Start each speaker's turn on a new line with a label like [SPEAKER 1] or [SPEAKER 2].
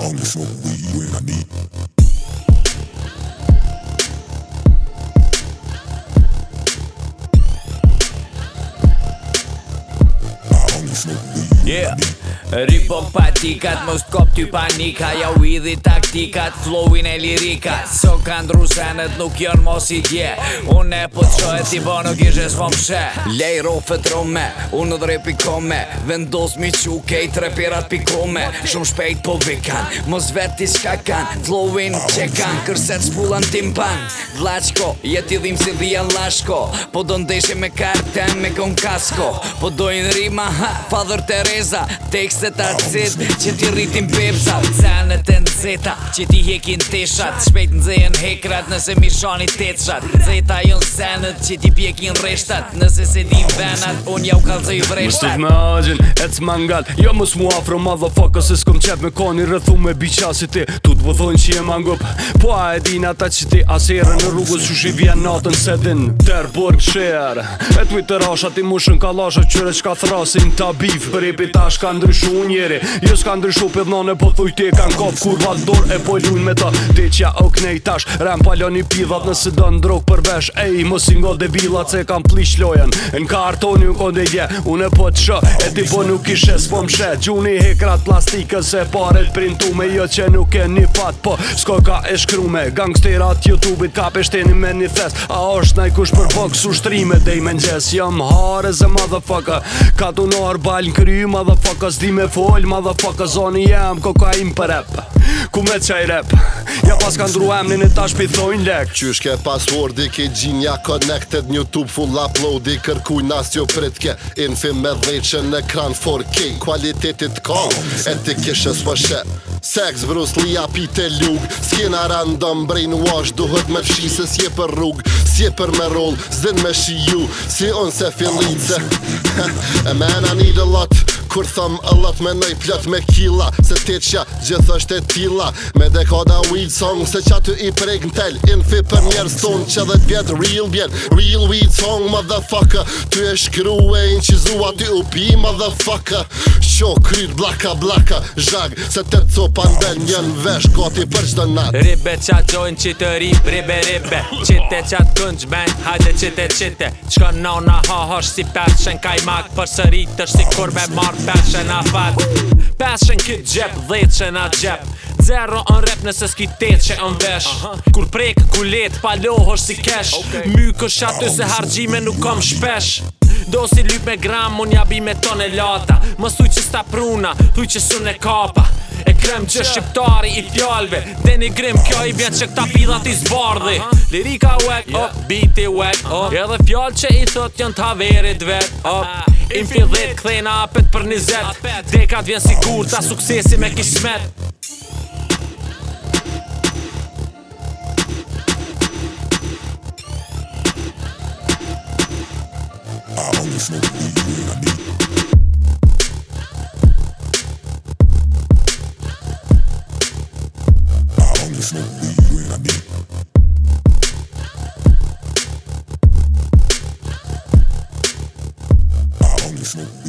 [SPEAKER 1] I only smoke weed when I need. Yeah Ripo patikat, mos t'kop t'y panika Ja u idhi taktikat, flowin e lirikat So kanë drusenet, nuk jon mos i dje Unë po t'qo e t'i bo nuk ishe s'po mshe Lej rofe t'rome, unë dhe repi Vendos mi quke i tre pirat pikome Shumë shpejt po vikan, mos veti s'ka kan Flowin që kan, kërset s'pullan timpan Vlaqko, jeti dhim si dhijan lashko Po do ndeshe me karten, me kon kasko Po dojnë rima, ha, father Teresa shpeza Tekse të acid që ti rritin pepsa Cene të nëzeta që ti hekin teshat Shpejt në zejen hekrat nëse mi shani të të Nëzeta ju në senet që ti pjekin reshtat Nëse se di venat unë ja u kalzë vreshtat Mështu të
[SPEAKER 2] me agjen e të mangat Jo mës mu afro motherfucker se s'kom qep me koni rëthu me bicha si ti Tu të vëthojnë që je mangup Po a e din ata që ti asere në rrugës që shi vjen natën se din Terbor qërë E të mi ti mushën kalasha qërë që thrasin të abif Për i ta shka ndryshu njeri Jo s'ka ndryshu pëdhnone po thuj ti e kan kop Kur val dor e po lujnë me ta Ti qja o knej tash Rem palo një pivat nëse do në drog përvesh Ej mos i ngo dhe vila që kam plish lojen Në ka artoni unë kondi dje Unë e po të shë E ti po nuk ishe s'po mshe Gjuni hekrat plastikën se paret printu me Jo që nuk e një fat po S'ko ka e shkru me Gangsterat Youtube-it ka peshteni me një fest A është naj kush për fok Su dhe i Jam hare ze motherfucker Ka në arbalin motherfuckers di me fol Motherfuckers oni jam kokain për rap
[SPEAKER 3] Ku me qaj rap Ja pas kan dru emnin e tash pithojnë lek Qysh ke password i ke gjinja connected Youtube full upload i kërkuj nas tjo pritke Infim me dheqen në kran 4K Kualitetit ka E ti kishë së pëshe Sex Bruce Lee a pi lug Skina random brainwash Duhet me fshi se si e për rrug Si e për me roll, Zdin me shiju Si on se fillin se A man I need a lot Kur thëm allat me nëj plët me kila Se të të gjithë është e tila Me dekada weed song Se qa të i preg në tel Infi për njerës ton që dhe t'vjet real bjen Real weed song motherfucker Ty e shkru e inë që zua u pi motherfucker Sho kryt blaka blaka Zhag se të të copan
[SPEAKER 4] njën vesh Koti për qdo nat Ribe qa qojnë që të ri Ribe ribe Qite qa të kënç ben Hajde qite qite Qka nona ha hosh si pashen kaj mak Për sërit është si kur me peshen a fat Peshen kit gjep, dhejqen a gjep Zero on rap nëse s'ki tete që on vesh Kur prek, ku let, pa loho si kesh Myk është aty se hargjime nuk kom shpesh Do si lyp me gram, unë jabi me e lata Më thuj që sta pruna, thuj që sun e kapa E krem që shqiptari i fjallve Deni grim kjo i vjen që këta pilat i zbardhi Lirika wek, op, oh, beat i wek, op oh. Edhe fjall që i thot jën t'haverit vet, op oh. ah. I mfi kthejna apet për një zet Dekat vjen si kur ta suksesi me kishmet smoke.